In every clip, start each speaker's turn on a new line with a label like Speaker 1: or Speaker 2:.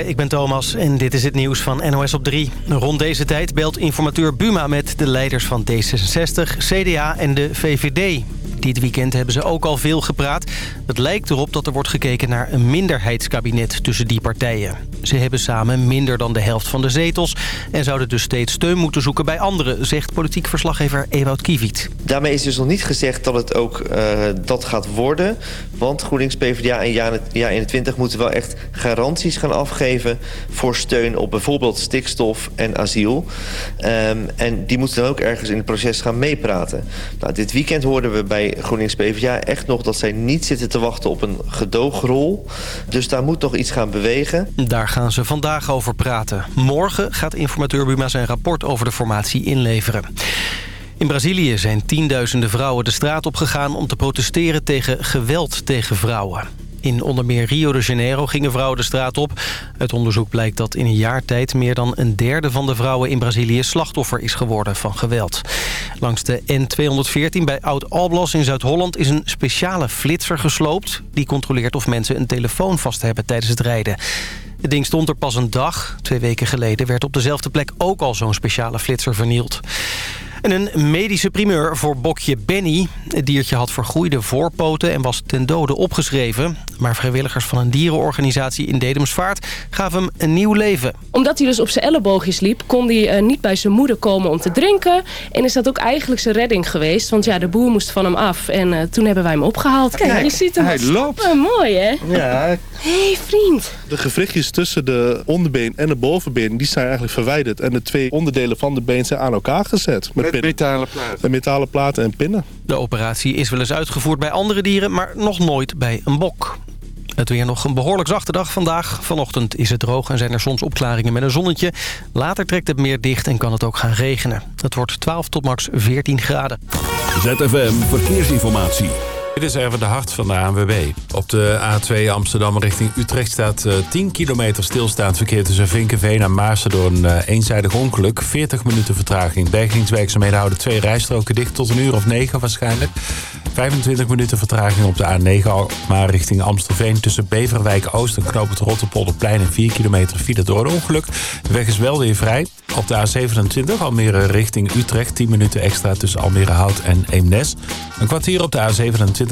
Speaker 1: Ik ben Thomas en dit is het nieuws van NOS op 3. Rond deze tijd belt informateur Buma met de leiders van D66, CDA en de VVD. Dit weekend hebben ze ook al veel gepraat. Het lijkt erop dat er wordt gekeken naar een minderheidskabinet tussen die partijen. Ze hebben samen minder dan de helft van de zetels... en zouden dus steeds steun moeten zoeken bij anderen... zegt politiek verslaggever Ewout Kiviet.
Speaker 2: Daarmee is dus nog niet gezegd dat het ook uh, dat gaat worden. Want GroenLinks, PvdA en Ja 21 moeten wel echt garanties gaan afgeven... voor steun op bijvoorbeeld stikstof en asiel. Um, en die moeten dan ook ergens in het proces gaan meepraten. Nou, dit weekend hoorden we bij GroenLinks PvdA echt nog... dat zij niet zitten te wachten op een gedoogrol. Dus daar moet nog iets gaan bewegen.
Speaker 1: Daar gaan ze vandaag over praten. Morgen gaat informateur Buma zijn rapport over de formatie inleveren. In Brazilië zijn tienduizenden vrouwen de straat opgegaan om te protesteren tegen geweld tegen vrouwen. In onder meer Rio de Janeiro gingen vrouwen de straat op. Het onderzoek blijkt dat in een jaar tijd meer dan een derde van de vrouwen in Brazilië slachtoffer is geworden van geweld. Langs de N214 bij Oud-Alblas in Zuid-Holland is een speciale flitser gesloopt. Die controleert of mensen een telefoon vast hebben tijdens het rijden. Het ding stond er pas een dag. Twee weken geleden werd op dezelfde plek ook al zo'n speciale flitser vernield. En een medische primeur voor bokje Benny. Het diertje had vergroeide voorpoten en was ten dode opgeschreven. Maar vrijwilligers van een dierenorganisatie in Dedemsvaart gaven hem een nieuw leven.
Speaker 3: Omdat hij dus op zijn elleboogjes liep, kon hij uh, niet bij zijn moeder komen om te drinken. En is dat ook eigenlijk zijn redding geweest. Want ja, de boer moest van hem af. En uh, toen hebben wij hem opgehaald. Kijk, Kijk je ziet hem.
Speaker 4: Hij loopt.
Speaker 3: Oh, mooi hè?
Speaker 4: Ja.
Speaker 3: hey, vriend.
Speaker 4: De gewrichtjes tussen de onderbeen en de bovenbeen, die zijn eigenlijk verwijderd. En de twee onderdelen van de been zijn aan elkaar gezet.
Speaker 5: Met, met metalen platen.
Speaker 4: Met metalen platen en pinnen.
Speaker 1: De operatie is wel eens uitgevoerd bij andere dieren, maar nog nooit bij een bok. Het weer nog een behoorlijk zachte dag vandaag. Vanochtend is het droog en zijn er soms opklaringen met een zonnetje. Later trekt het meer dicht en kan het ook gaan regenen. Het wordt 12 tot max 14 graden.
Speaker 6: ZFM Verkeersinformatie.
Speaker 7: Dit is even de hart van de ANWB. Op de A2 Amsterdam richting Utrecht staat 10 kilometer stilstaand verkeer tussen Vinkenveen en Maarsen door een eenzijdig ongeluk. 40 minuten vertraging. Bergingswerkzaamheden houden twee rijstroken dicht tot een uur of 9 waarschijnlijk. 25 minuten vertraging op de A9 maar richting Amstelveen tussen Beverwijk Oost en Knoop het Rotterpolderplein en 4 kilometer file door een ongeluk. De weg is wel weer vrij. Op de A27 Almere richting Utrecht 10 minuten extra tussen Almere Hout en Eemnes. Een kwartier op de A27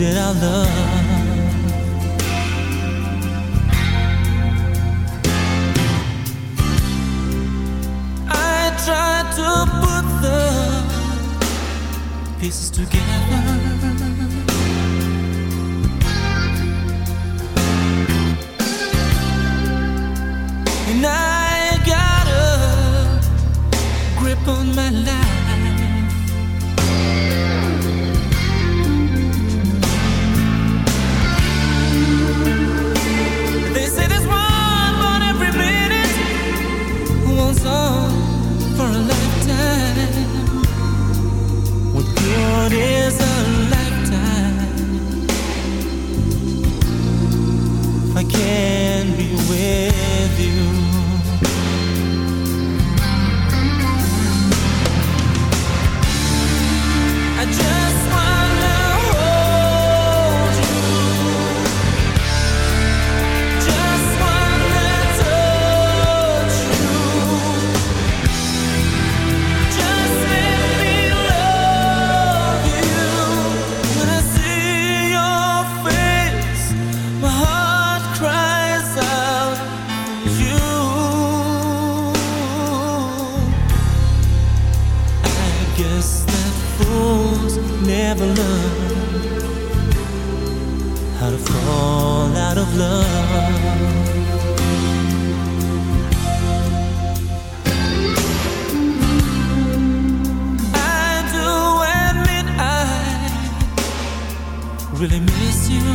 Speaker 5: Did our love.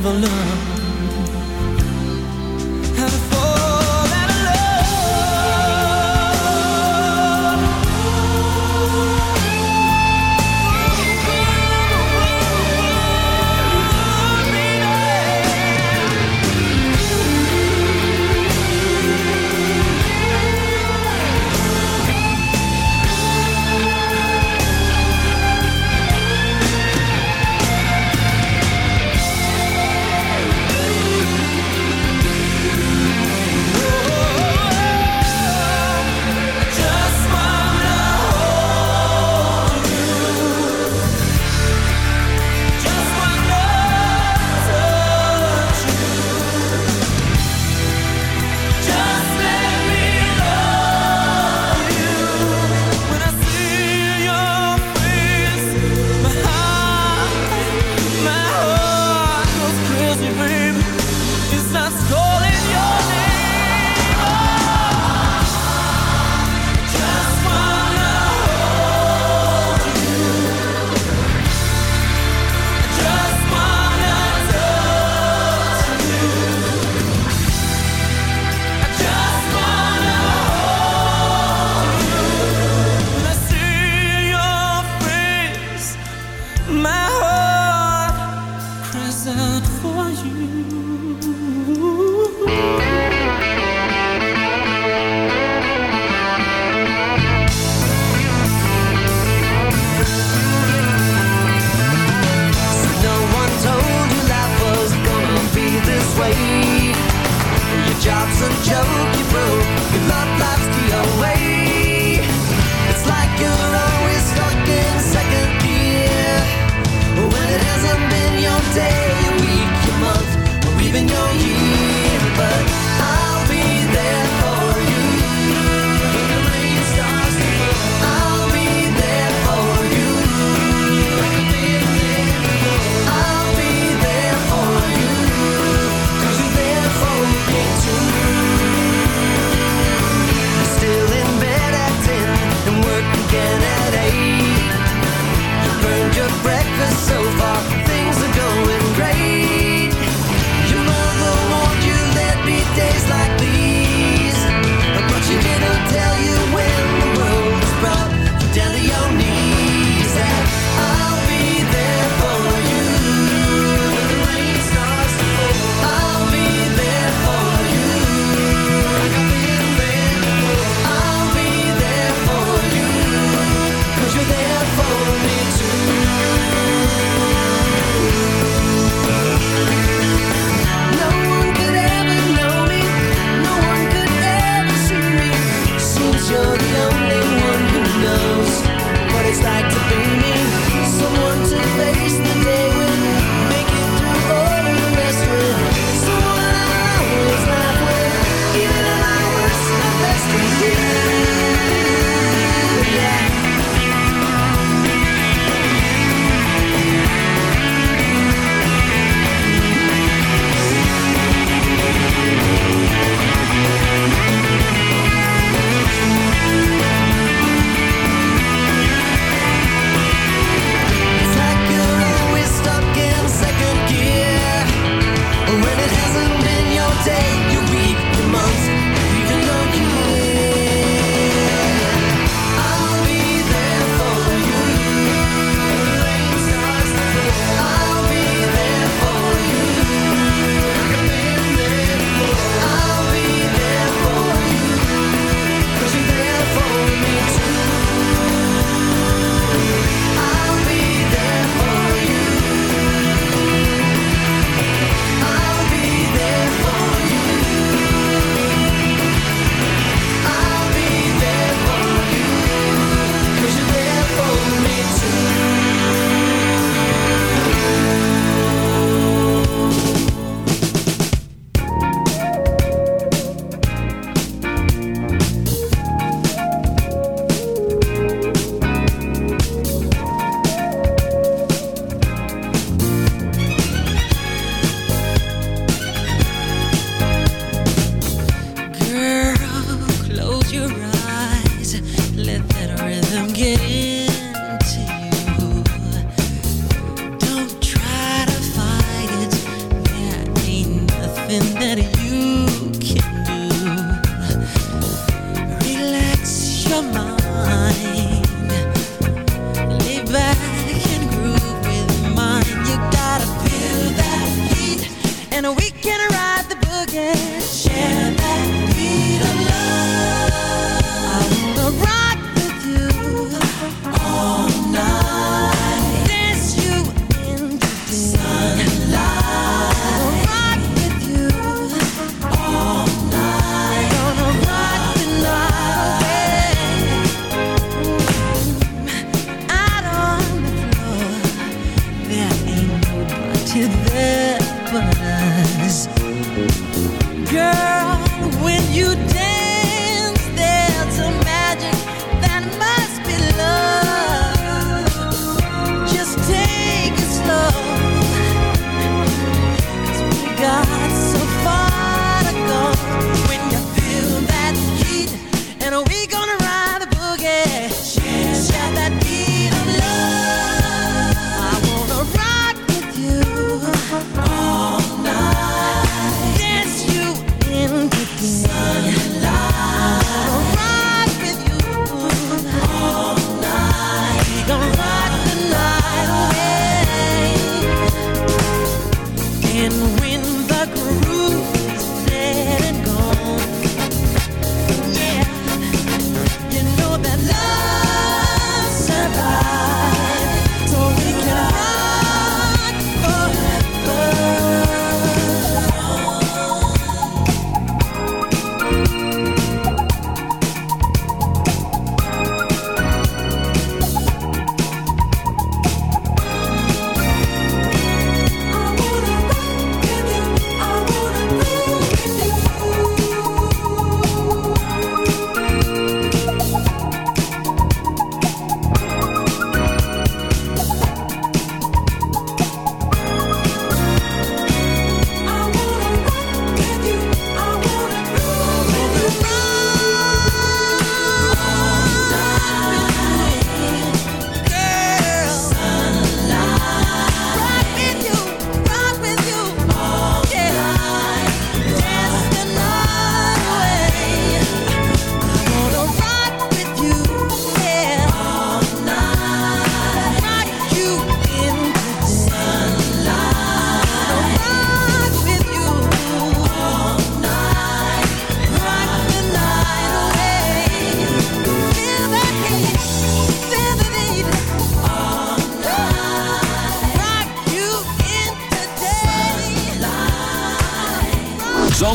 Speaker 5: never learn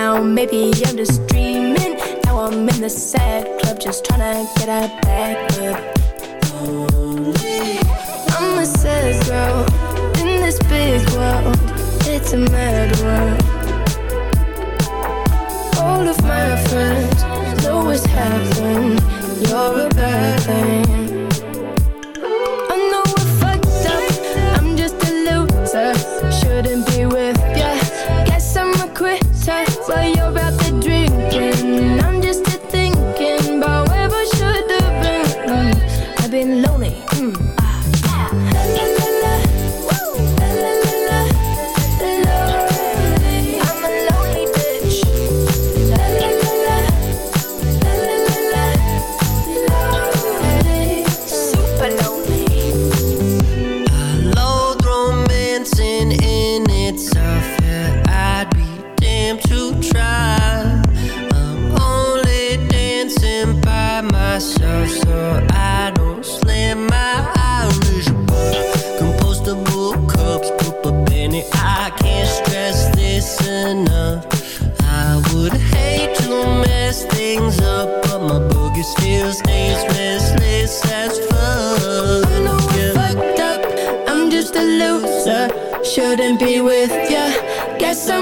Speaker 5: now.
Speaker 8: Maybe I'm just dreaming. Now I'm in the sad club, just trying to get out back up. I'm a sad girl in this big world. It's a mad world. All of my friends know what's happened. You're a bad thing.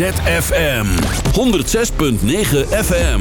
Speaker 6: ZFM 106.9 FM.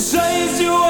Speaker 5: And chased you